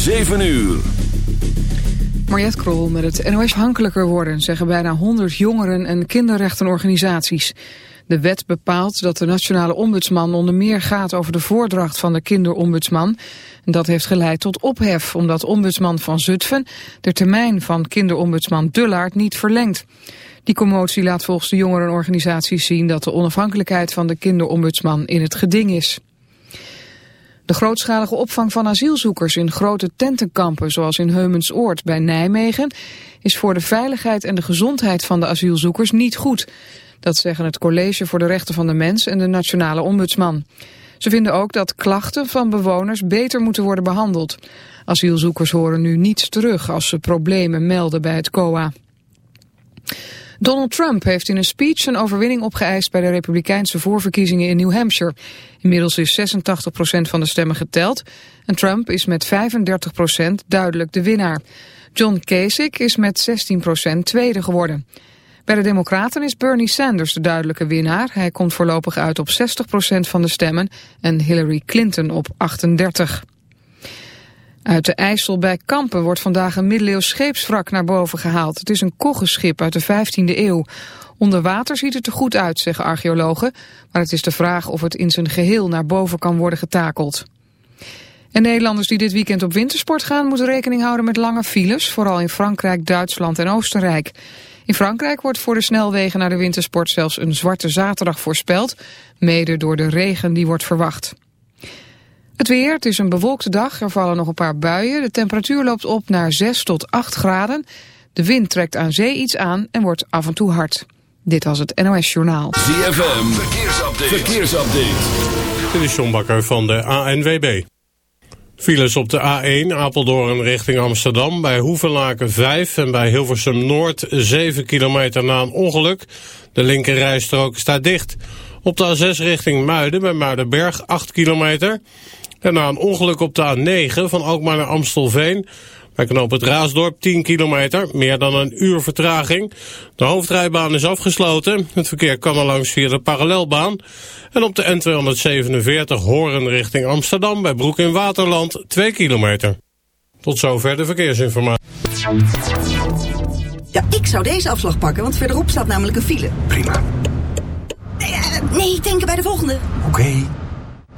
7 uur. Mariette Krol met het NOS hankelijker worden, zeggen bijna 100 jongeren- en kinderrechtenorganisaties. De wet bepaalt dat de nationale ombudsman onder meer gaat over de voordracht van de kinderombudsman. Dat heeft geleid tot ophef, omdat ombudsman van Zutphen de termijn van kinderombudsman Dullaert niet verlengt. Die commotie laat volgens de jongerenorganisaties zien dat de onafhankelijkheid van de kinderombudsman in het geding is. De grootschalige opvang van asielzoekers in grote tentenkampen zoals in Heumensoord bij Nijmegen is voor de veiligheid en de gezondheid van de asielzoekers niet goed. Dat zeggen het College voor de Rechten van de Mens en de Nationale Ombudsman. Ze vinden ook dat klachten van bewoners beter moeten worden behandeld. Asielzoekers horen nu niets terug als ze problemen melden bij het COA. Donald Trump heeft in een speech een overwinning opgeëist bij de republikeinse voorverkiezingen in New Hampshire. Inmiddels is 86% van de stemmen geteld en Trump is met 35% duidelijk de winnaar. John Kasich is met 16% tweede geworden. Bij de Democraten is Bernie Sanders de duidelijke winnaar. Hij komt voorlopig uit op 60% van de stemmen en Hillary Clinton op 38%. Uit de IJssel bij Kampen wordt vandaag een middeleeuws scheepswrak naar boven gehaald. Het is een koggenschip uit de 15e eeuw. Onder water ziet het er goed uit, zeggen archeologen. Maar het is de vraag of het in zijn geheel naar boven kan worden getakeld. En Nederlanders die dit weekend op wintersport gaan... moeten rekening houden met lange files, vooral in Frankrijk, Duitsland en Oostenrijk. In Frankrijk wordt voor de snelwegen naar de wintersport zelfs een zwarte zaterdag voorspeld, mede door de regen die wordt verwacht. Het weer, het is een bewolkte dag, er vallen nog een paar buien. De temperatuur loopt op naar 6 tot 8 graden. De wind trekt aan zee iets aan en wordt af en toe hard. Dit was het NOS Journaal. ZFM, verkeersupdate. verkeersupdate. Dit is John Bakker van de ANWB. Files op de A1 Apeldoorn richting Amsterdam. Bij Hoevenlaken 5 en bij Hilversum Noord 7 kilometer na een ongeluk. De linkerrijstrook staat dicht. Op de A6 richting Muiden bij Muidenberg 8 kilometer. En na een ongeluk op de A9 van Alkmaar naar Amstelveen... bij knoop het Raasdorp 10 kilometer, meer dan een uur vertraging. De hoofdrijbaan is afgesloten. Het verkeer kan er langs via de parallelbaan. En op de N247 Horen richting Amsterdam bij Broek in Waterland 2 kilometer. Tot zover de verkeersinformatie. Ja, ik zou deze afslag pakken, want verderop staat namelijk een file. Prima. Nee, uh, nee denken bij de volgende. Oké.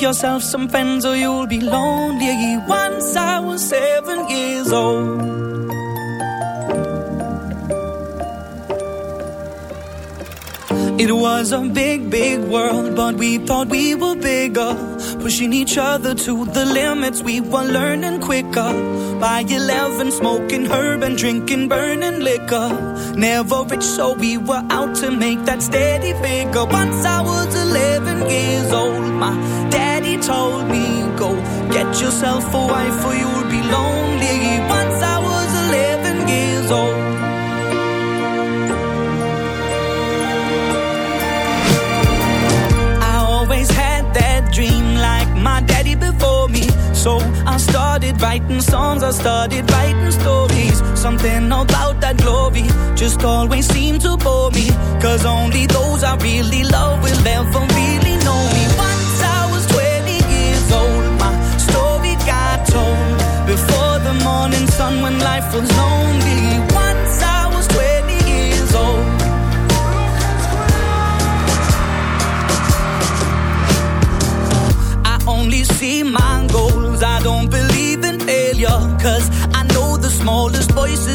Yourself some friends or you'll be lonely. Once I was seven years old. It was a big, big world, but we thought we were bigger. Pushing each other to the limits, we were learning quicker. By 11, smoking herb and drinking burning liquor. Never rich, so we were out to make that steady figure. Once I was 11 years old, my daddy told me, Go get yourself a wife or you'll be lonely. Once I was 11 years old. I always had that dream like my daddy before. So I started writing songs, I started writing stories. Something about that glory just always seemed to bore me. Cause only those I really love will ever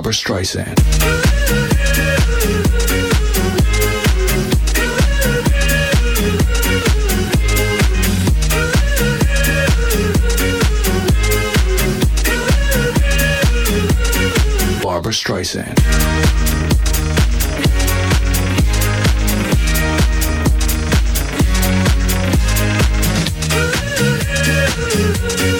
Barbra Streisand. Barbra Streisand. Duck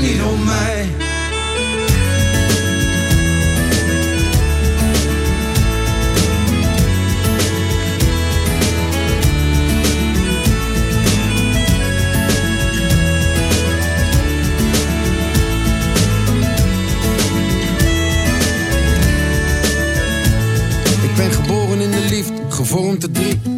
Niet om mij. Ik ben geboren in de liefde, gevormd te drie.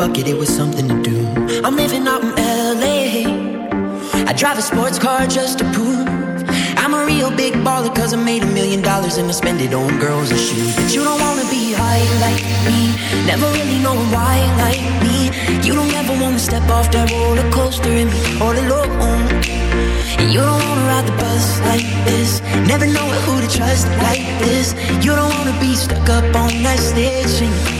Fuck it, it was something to do. I'm living out in LA. I drive a sports car just to prove I'm a real big baller, cause I made a million dollars and I spend it on girls and shoes. But you don't wanna be high like me, never really knowing why like me. You don't ever wanna step off that roller coaster and be all alone. And you don't wanna ride the bus like this, never know who to trust like this. You don't wanna be stuck up on that stage singing,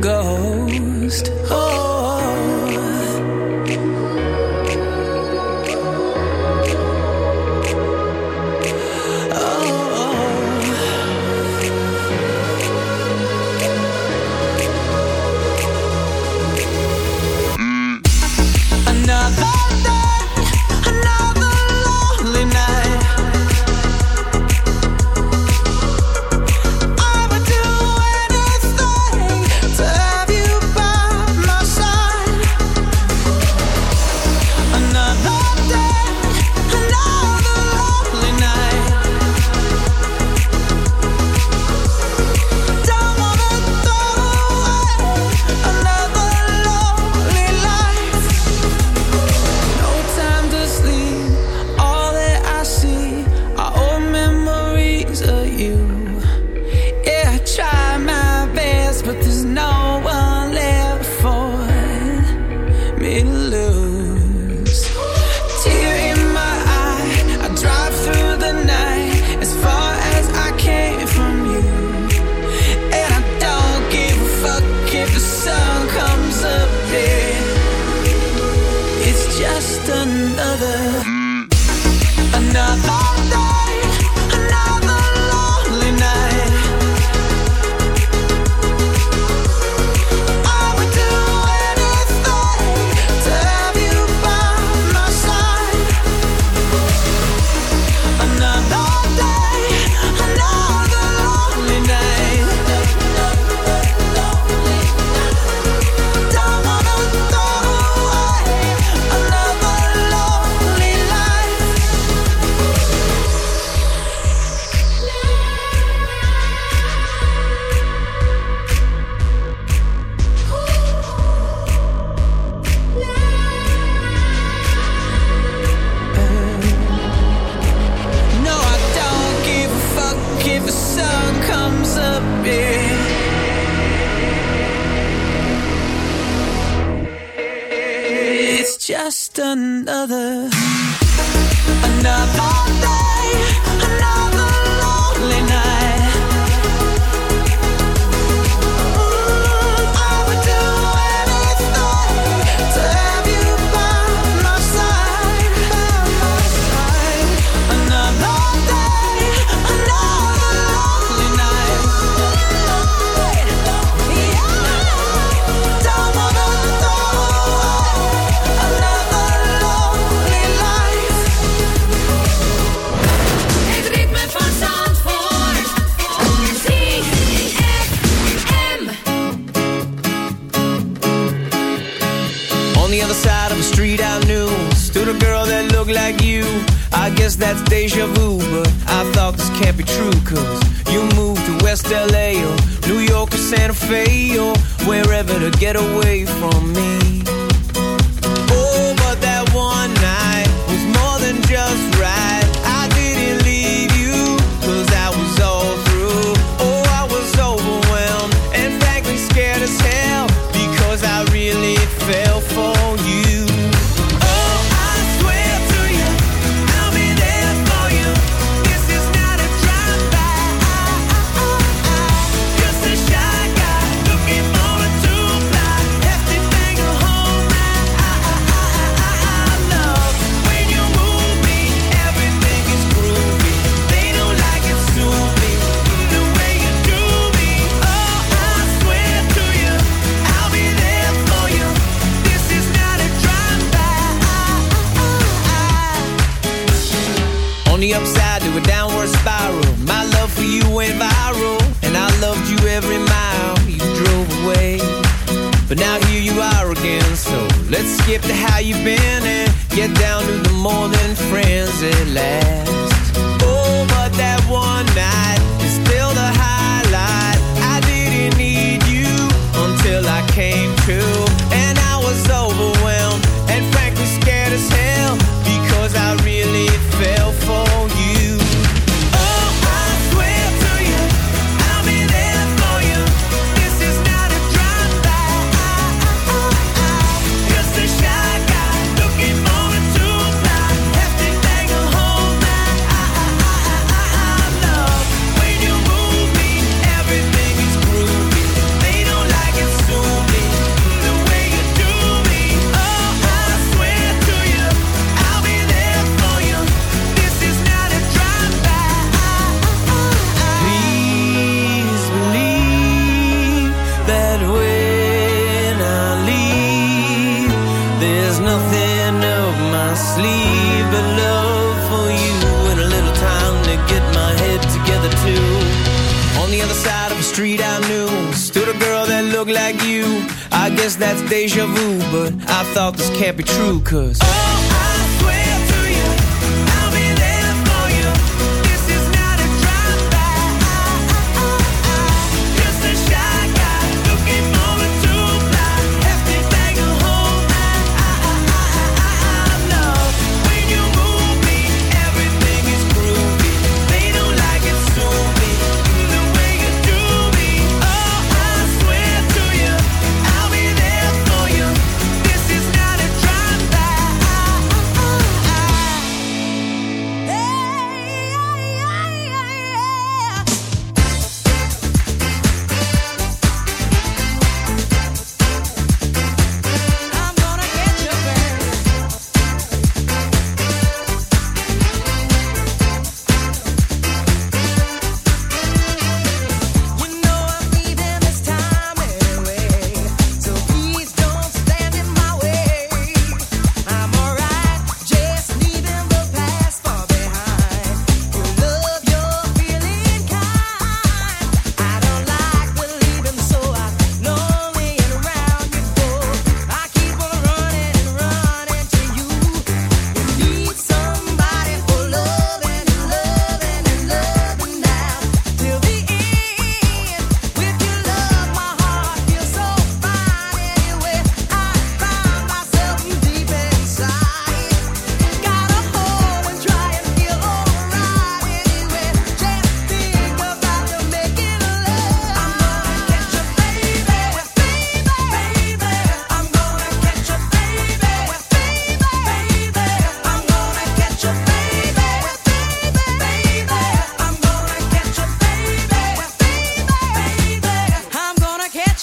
ghost. Oh.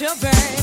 Gonna catch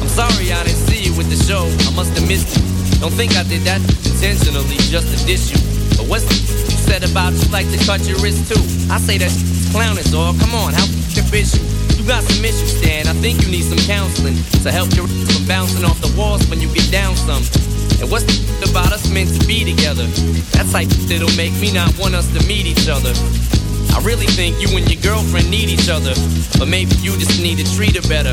I'm sorry I didn't see you with the show. I must have missed you. Don't think I did that intentionally just to diss you. But what's the you said about you like to cut your wrist too? I say that clown is all. Come on, how f***ing bitch you? You got some issues, Stan. I think you need some counseling to help your from bouncing off the walls when you get down some. And what's the about us meant to be together? That's like that'll make me not want us to meet each other. I really think you and your girlfriend need each other, but maybe you just need to treat her better.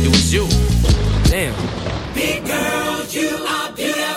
it was you. Damn. Big girl, you are beautiful.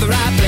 the right place.